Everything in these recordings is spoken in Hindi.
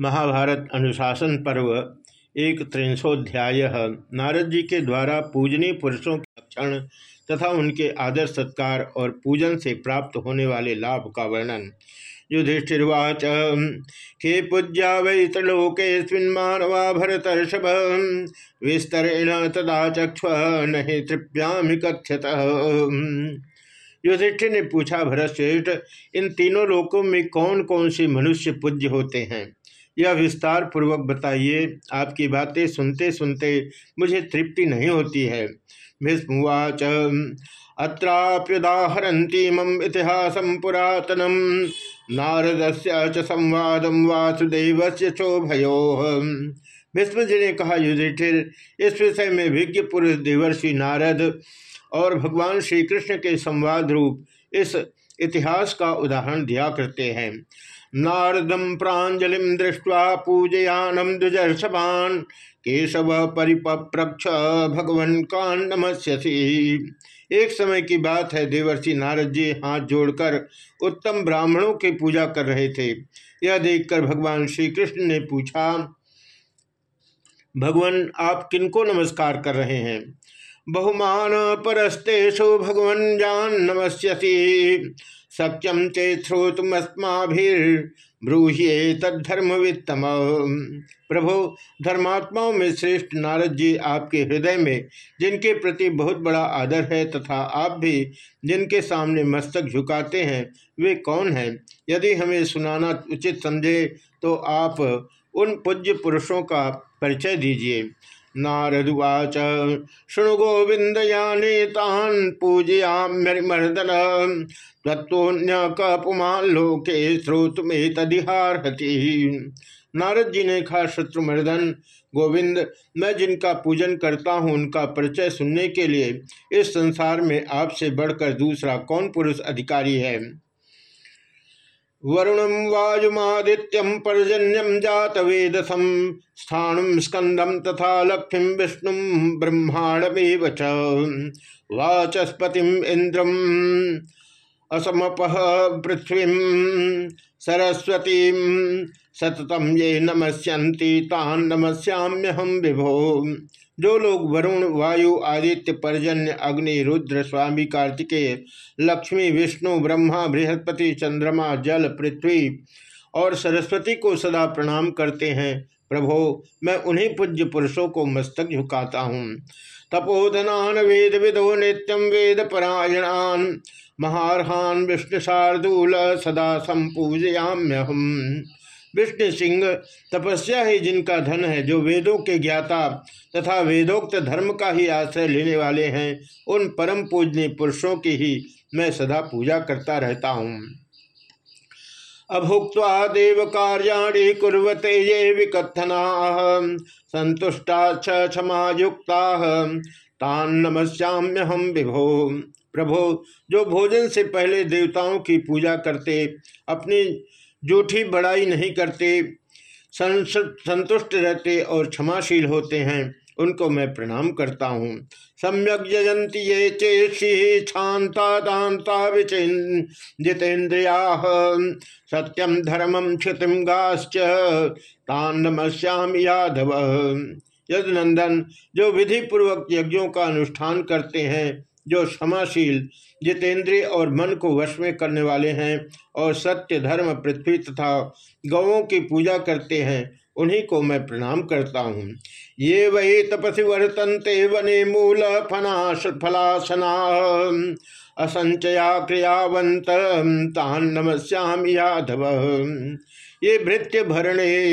महाभारत अनुशासन पर्व, एक त्रिंशोध्याय, नारद जी के द्वारा पूजनीय पुरुषों के लक्षण तथा उनके आदर सत्कार और पूजन से प्राप्त होने वाले लाभ का वर्णन। युधिष्ठिर्वाच के पूज्या वै त्रिलोकेस्मिन्मानवा भरतर्षभ। विस्तरेण तदा चक्ष नहीं तृप्यामि कथ्यत। युधिष्ठिर ने पूछा भरत श्रेष्ठ इन तीनों लोकों में कौन कौन से मनुष्य पूज्य होते हैं? यह विस्तार पूर्वक बताइए। आपकी बातें सुनते सुनते मुझे तृप्ति नहीं होती है। भीष्मवाच अत्राप्युदाहरतीम इतिहास पुरातनम नारद से संवाद वासुदेव से चोभयो भीष्म जी ने कहा, युधिष्ठिर, इस विषय में विज्ञ पुरुष देवर्षि नारद और भगवान श्री कृष्ण के संवाद रूप इस इतिहास का उदाहरण दिया करते हैं। नारदम प्राजलि दृष्टवा पूजयानम द्विजर्षभान केशव परिप्रक्ष भगवन का नमस्यसी। एक समय की बात है, देवर्षि नारद जी हाथ जोड़कर उत्तम ब्राह्मणों की पूजा कर रहे थे। यह देखकर भगवान श्री कृष्ण ने पूछा, भगवान, आप किनको नमस्कार कर रहे हैं? बहुमान परस्तेषु भगवन जान नमस्यसी। सत्यम चे श्रोतमस्माभिर्ब्रूह्ये तद्धर्म वित्तम प्रभु, धर्मात्माओं में श्रेष्ठ नारद जी आपके हृदय में, जिनके प्रति बहुत बड़ा आदर है तथा आप भी जिनके सामने मस्तक झुकाते हैं, वे कौन हैं? यदि हमें सुनाना उचित समझे तो आप उन पूज्य पुरुषों का परिचय दीजिए। नारदुवाच। शृणु गोविंद याने तान पूजयाम्यमर्दन तत्वन्य कपुमान लोके श्रोत में तदिहारहति नारद जी ने कहा, शत्रुमर्दन, गोविंद, मैं जिनका पूजन करता हूँ, उनका परिचय सुनने के लिए इस संसार में आपसे बढ़कर दूसरा कौन पुरुष अधिकारी है? वरुणम वायुमादित्यम पर्जन्यम जात वेदसम स्थाणु स्कंदम तथा लक्ष्मी विष्णु ब्रह्मांडमेव वाचस्पति इंद्रम असमप पृथ्वी सरस्वती सततम ये नमस्यन्ति तान नमस्याम्यहम विभो। जो लोग वरुण, वायु, आदित्य, पर्जन्य, अग्नि, रुद्र, स्वामी, कार्तिकेय, लक्ष्मी, विष्णु, ब्रह्मा, बृहस्पति, चंद्रमा, जल, पृथ्वी और सरस्वती को सदा प्रणाम करते हैं। प्रभो, मैं उन्हीं पूज्य पुरुषों को मस्तक झुकाता हूँ। तपोधनान वेद विदो नित्यम वेद परायणान, महारहान, विष्णु शार्दूल सदा संपूजयाम्यहम। विष्णु सिंह तपस्या ही जिनका धन है, जो वेदों के ज्ञाता तथा वेदोक्त धर्म का ही आश्रय लेने वाले हैं, उन परम पूजनीय पुरुषों की ही मैं सदा पूजा करता रहता हूँ। अभुक्वा देव कार्याणी कुरते ये विकथना, संतुष्टा क्षमा युक्ता तान नमस्याम्य हम विभो। प्रभो, जो भोजन से पहले देवताओं की पूजा करते, अपनी जूठी बड़ाई नहीं करते संतुष्ट रहते और क्षमाशील होते हैं, उनको मैं प्रणाम करता हूँ। सम्यक जयंती ये चेषि शांता दाता जितेन्द्रिया सत्यम धर्मम क्षितिम गाश्च, तान यादव। यदनंदन, जो विधि पूर्वक यज्ञों का अनुष्ठान करते हैं जो क्षमाशील, जितेंद्रिय और मन को वश में करने वाले हैं और सत्य, धर्म, पृथ्वी तथा गौों की पूजा करते हैं, उन्हीं को मैं प्रणाम करता हूँ। ये वही तपसी वर्तनते वने मूल फनाश फलासना, असंचया क्रियावंत नमस्याम यादव ये भृत्य भरणे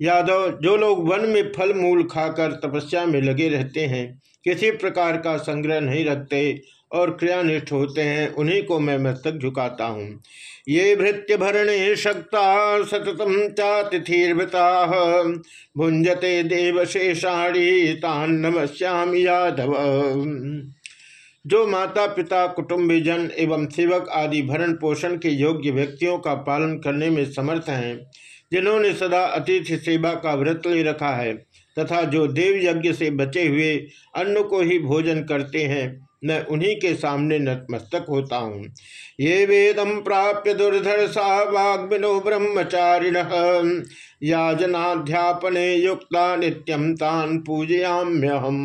यादव, जो लोग वन में फल मूल खाकर तपस्या में लगे रहते हैं किसी प्रकार का संग्रह नहीं रखते और क्रियानिष्ठ होते हैं, उन्हीं को मैं मस्तक झुकाता हूँ। ये भृत्य भरणे शक्ता सततम चातिथिर्भृता भुंजते देवशेषाणी तान नमस्याम यादव। जो माता, पिता, कुटुंबीजन एवं सेवक आदि भरण पोषण के योग्य व्यक्तियों का पालन करने में समर्थ हैं, जिन्होंने सदा अतिथि सेवा का व्रत ले रखा है तथा जो देव यज्ञ से बचे हुए अन्न को ही भोजन करते हैं, मैं उन्हीं के सामने नतमस्तक होता हूँ। ये वेदम प्राप्य दुर्धर्षा वाग्विनो ब्रह्मचारिण। याजनाध्यापने युक्ता नित्यम तान पूजयाम्यहम।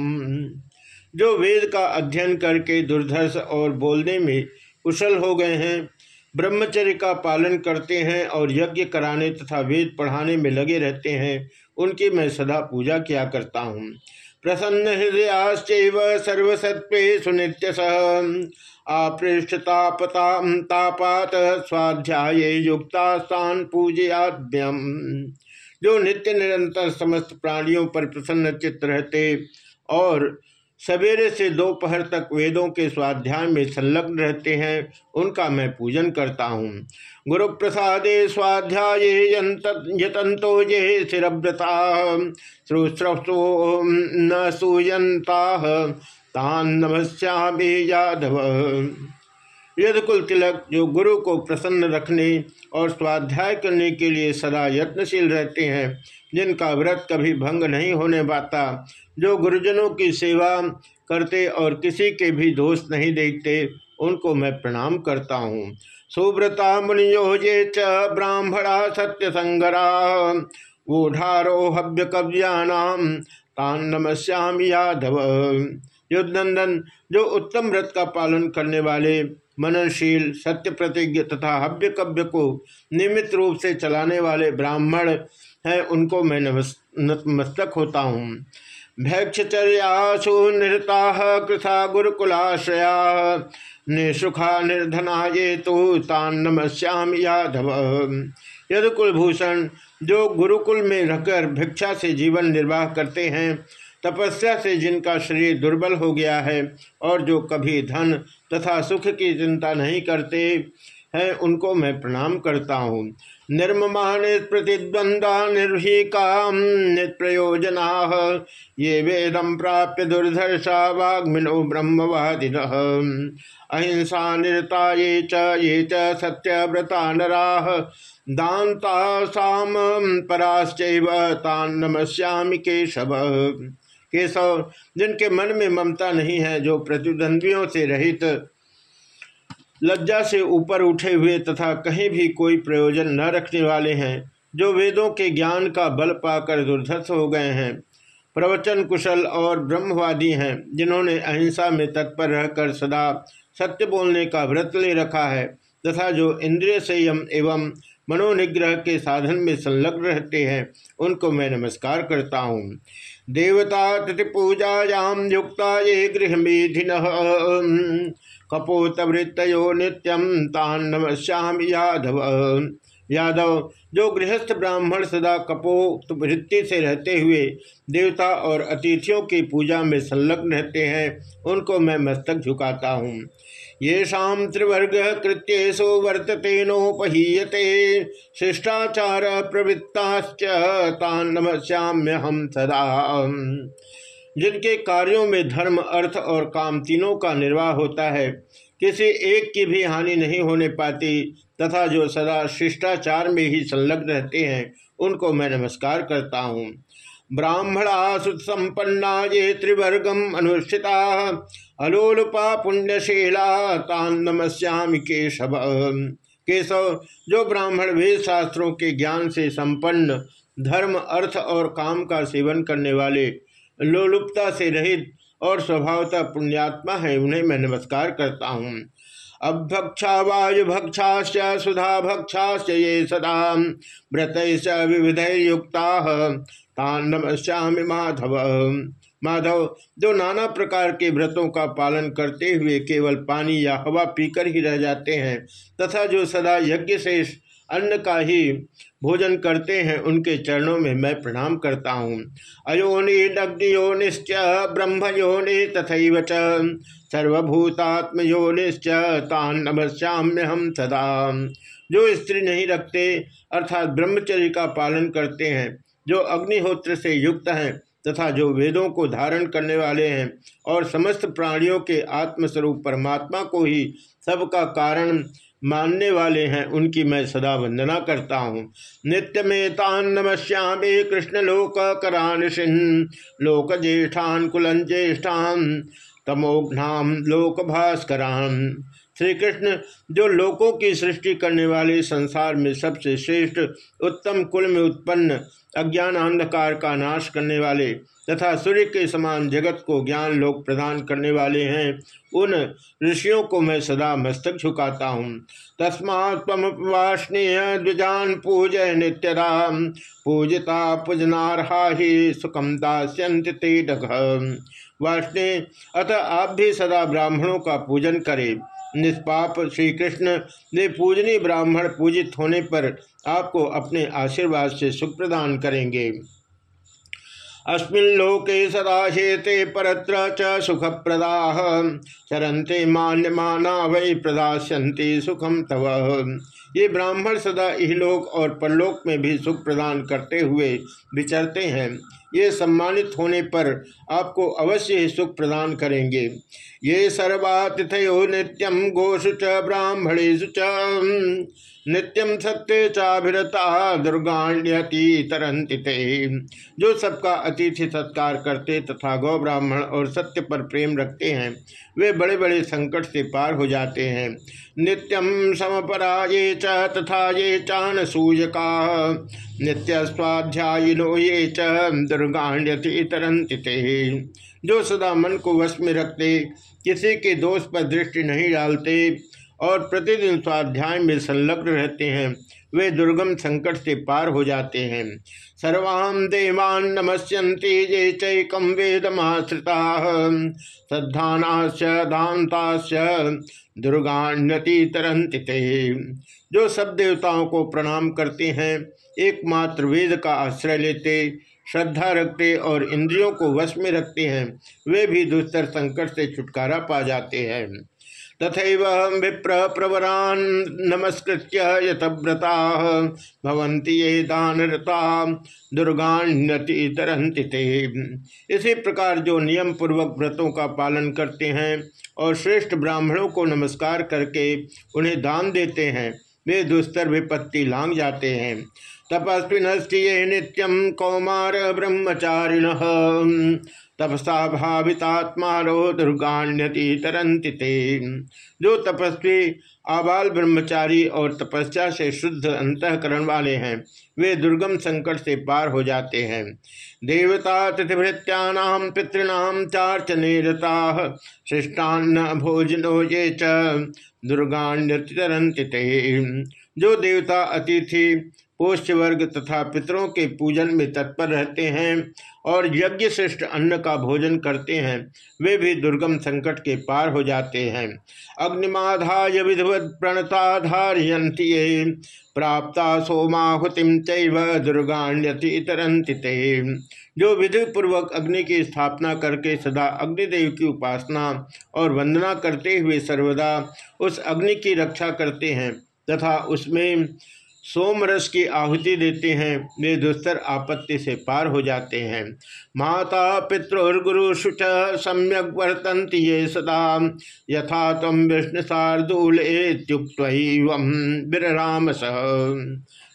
जो वेद का अध्ययन करके दुर्धर्ष और बोलने में कुशल हो गए हैं, ब्रह्मचर्य का पालन करते हैं और यज्ञ कराने तथा वेद पढ़ाने में लगे रहते हैं उनकी मैं सदा पूजा किया करता हूँ। प्रसन्न हृदयाश्च सर्वसत्व सुनित्य सह तापात स्वाध्याय युक्ता स्थान पूजयाद्यम जो नित्य निरंतर समस्त प्राणियों पर प्रसन्न चित्त रहते और सवेरे से दोपहर तक वेदों के स्वाध्याय में संलग्न रहते हैं, उनका मैं पूजन करता हूँ। गुरु प्रसाद स्वाध्याय यतंतो ये शिव्रता श्रुश्रवो न सूयंता तान नमस्यामी यादव। यदकुल तिलक जो गुरु को प्रसन्न रखने और स्वाध्याय करने के लिए सदा यत्नशील रहते हैं जिनका व्रत कभी भंग नहीं होने पाता, जो गुरुजनों की सेवा करते और किसी के भी दोष नहीं देखते, उनको मैं प्रणाम करता हूँ। सुव्रता मुनियोजे च ब्राह्मणा सत्य संगरा ऊढ़ारो हव्य कव्यानाम तान नमस्याम यादव। युद्धनंदन जो उत्तम व्रत का पालन करने वाले, मननशील सत्य प्रतिज्ञ तथा हव्य कव्य को नियमित रूप से चलाने वाले ब्राह्मण हैं उनको मैं नतमस्तक होता हूँ। भैक्षचर्यासु निरता कृथा गुरुकुलाश्रया। निसुखा निर्धना ये तो तान नमस्याम यादव। यदकुलभूषण जो गुरुकुल में रहकर भिक्षा से जीवन निर्वाह करते हैं, तपस्या से जिनका शरीर दुर्बल हो गया है और जो कभी धन तथा सुख की चिंता नहीं करते हैं, उनको मैं प्रणाम करता हूँ। निर्ममान प्रतिद्वंदा निर्भीका निप्रयोजना ये वेदम प्राप्य दुर्धर्षा वाग्मिनो ब्रह्मवादिन। अहिंसा निरता ये च ये च सत्यव्रता नरा। दाता साम पराश्चैव, तान नमस्यामि केशव। केशव, जिनके मन में ममता नहीं है, जो प्रतिद्वंद्वियों से रहित लज्जा से ऊपर उठे हुए तथा कहीं भी कोई प्रयोजन न रखने वाले हैं, जो वेदों के ज्ञान का बल पाकर दुर्धर्ष हो गए हैं। प्रवचन कुशल और ब्रह्मवादी हैं, जिन्होंने अहिंसा में तत्पर रहकर सदा सत्य बोलने का व्रत ले रखा है, तथा जो इंद्रिय संयम एवं मनोनिग्रह के साधन में संलग्न रहते हैं, उनको मैं नमस्कार करता हूँ। देवता तिथिपूजायां युक्ता ये गृह मेधिन कपोतवृत्तो नित्यम तान नमश्याम यादव यादव, जो गृहस्थ ब्राह्मण सदा कपोत वृत्ति से रहते हुए देवता और अतिथियों की पूजा में संलग्न रहते हैं, उनको मैं मस्तक झुकाता हूँ। ये शाम त्रिवर्ग कृत्येशो वर्तते नोपहीयते, शिष्टाचार प्रवृत्ताश्च तान नमश्याम्य हम सदा। जिनके कार्यों में धर्म, अर्थ और काम तीनों का निर्वाह होता है, किसी एक की भी हानि नहीं होने पाती तथा जो सदा शिष्टाचार में ही संलग्न रहते हैं, उनको मैं नमस्कार करता हूँ। ब्राह्मणा सुसंपन्ना ये त्रिवर्गम अनुष्ठिता, अलोलुपा पुण्यशीला तान नमस्याम केशव। केशव, जो ब्राह्मण वेद शास्त्रों के ज्ञान से संपन्न, धर्म, अर्थ और काम का सेवन करने वाले, लोलुपता से रहित और स्वभावतः पुण्यात्मा है, उन्हें मैं नमस्कार करता हूँ। अभक्षा वायु भक्षा सुधा भक्षा ये सदा व्रत विविध युक्ता माधव। माधव, जो नाना प्रकार के व्रतों का पालन करते हुए केवल पानी या हवा पीकर ही रह जाते हैं, तथा जो सदा यज्ञ से अन्न का ही भोजन करते हैं, उनके चरणों में मैं प्रणाम करता हूँ। अयोनि दग्नियोनिश्च ब्रह्म योनि तथा च। सर्वभूतात्म योनिश्च तान नमस्याम्य हम सदा। जो स्त्री नहीं रखते, अर्थात ब्रह्मचर्य का पालन करते हैं, जो अग्निहोत्र से युक्त हैं, तथा जो वेदों को धारण करने वाले हैं, और समस्त प्राणियों के आत्मस्वरूप परमात्मा को ही, सबका कारण मानने वाले हैं, उनकी मैं सदा वंदना करता हूँ। नित्य में तान नमश्यामे कृष्ण लोक करान सिंह, लोक ज्येष्ठान कुलन ज्येष्ठान, तमोघ्नाम लोक भास्कराम श्री कृष्ण जो लोकों की सृष्टि करने वाले संसार में सबसे श्रेष्ठ, उत्तम कुल में उत्पन्न, अज्ञान अंधकार का नाश करने वाले तथा सूर्य के समान जगत को ज्ञान लोक प्रदान करने वाले हैं, उन ऋषियों को मैं सदा मस्तक झुकाता हूँ। तस्मात्मवाष्णीय द्विजान पूजय नित्यदा पूजिता पूजनारहा ही सुखम दास्यंत वाष्णे, अतः आप भी सदा ब्राह्मणों का पूजन करें। निष्पाप श्री कृष्ण ने पूजनी ब्राह्मण पूजित होने पर आपको अपने आशीर्वाद से सुख प्रदान करेंगे। अस्मिल्लोके सदा हेते परत्र च सुखप्रदा चरंते मान्यमाना वै प्रदास्यन्ति सुखम तव। ये ब्राह्मण सदा इहलोक और परलोक में भी सुख प्रदान करते हुए विचरते हैं। ये सम्मानित होने पर आपको अवश्य ही सुख प्रदान करेंगे। ये सर्वातिथयो नित्यम गोषु च ब्राह्मणेशु नित्यम सत्य चाभिरता दुर्गाण्यति तरंति जो सबका अतिथि सत्कार करते तथा गौ ब्राह्मण और सत्य पर प्रेम रखते हैं, वे बड़े बड़े संकट से पार हो जाते हैं। नित्यम समपरा ये च तथा ये चान सूयका नित्य स्वाध्यायिनो ये च दुर्गाण्यति तरंति जो सदा मन को वश में रखते, किसी के दोष पर दृष्टि नहीं डालते और प्रतिदिन स्वाध्याय में संलग्न रहते हैं। वे दुर्गम संकट से पार हो जाते हैं। सर्वाम देवान नमस्यन्ति, ये चैकम वेदमाश्रिता। श्रद्धानाश्च, दानताश्च दुर्गान्यति तरंति जो सब देवताओं को प्रणाम करते हैं, एकमात्र वेद का आश्रय लेते, श्रद्धा रखते और इंद्रियों को वश में रखते हैं, वे भी दुस्तर संकट से छुटकारा पा जाते हैं। तथा विप्र प्रवरान नमस्कृत्य यथव्रता। भवंती ये दानरता दुर्गान्यति तरंति इसी प्रकार जो नियम पूर्वक व्रतों का पालन करते हैं और श्रेष्ठ ब्राह्मणों को नमस्कार करके उन्हें दान देते हैं, वे दुस्तर विपत्ति लांग जाते हैं। तपस्विन नित्यम कौमार ब्रह्मचारिण। तपसा भावितात्मारो दुर्गान्यति तरंति जो तपस्वी, आबाल ब्रह्मचारी और तपस्या से शुद्ध अंतकरण वाले हैं, वे दुर्गम संकट से पार हो जाते हैं। देवता तिथिभृत्याम पितृणाम चार्चने रता शिष्टान्न भोजनो ये च दुर्गान्यति जो देवता, अतिथि पोष्य वर्ग तथा पितरों के पूजन में तत्पर रहते हैं और यज्ञ श्रेष्ठ अन्न का भोजन करते हैं, वे भी दुर्गम संकट के पार हो जाते हैं। अग्निमाधाय विधिवत प्रणताधारियंती प्राप्ता सोमाहुतिम चैव दुर्गाण्यति तरंति जो विधि पूर्वक अग्नि की स्थापना करके सदा अग्निदेव की उपासना और वंदना करते हुए सर्वदा उस अग्नि की रक्षा करते हैं तथा उसमें सोमरस की आहुति देते हैं। वे दुस्तर आपत्ति से पार हो जाते हैं। माता पितृगुरु शुच सम्यक वर्तंत ये सदा। यथा तम विष्णु शार्दूल विराम सह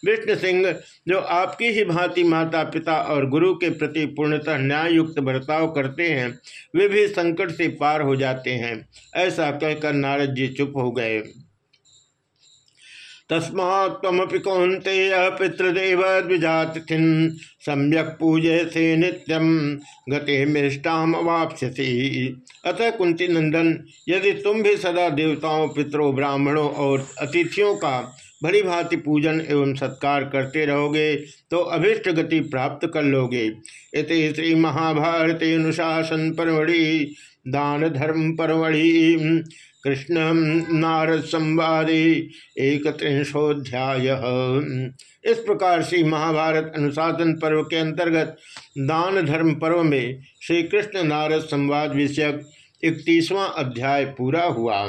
विष्णु सिंह, जो आपकी ही भांति माता, पिता और गुरु के प्रति पूर्णतः न्याय युक्त बर्ताव करते हैं, वे भी संकट से पार हो जाते हैं। ऐसा कहकर नारद जी चुप हो गए। तस्मात्मपि कौंते पितृदेव द्विजातिथिन। सम्यक पूजे से नित्यम गति मिष्टाम वापसी अतः कुंती नंदन यदि तुम भी सदा देवताओं, पितरों, ब्राह्मणों और अतिथियों का भली भांति पूजन एवं सत्कार करते रहोगे तो अभिष्ट गति प्राप्त कर लोगे। इस श्री महाभारत अनुशासन परवड़ी दान धर्म परवड़ी कृष्ण नारद संवादे एक त्रिंशोध्याय इस प्रकार से महाभारत अनुशासन पर्व के अंतर्गत दान धर्म पर्व में श्री कृष्ण नारद संवाद विषयक इकतीसवां अध्याय पूरा हुआ।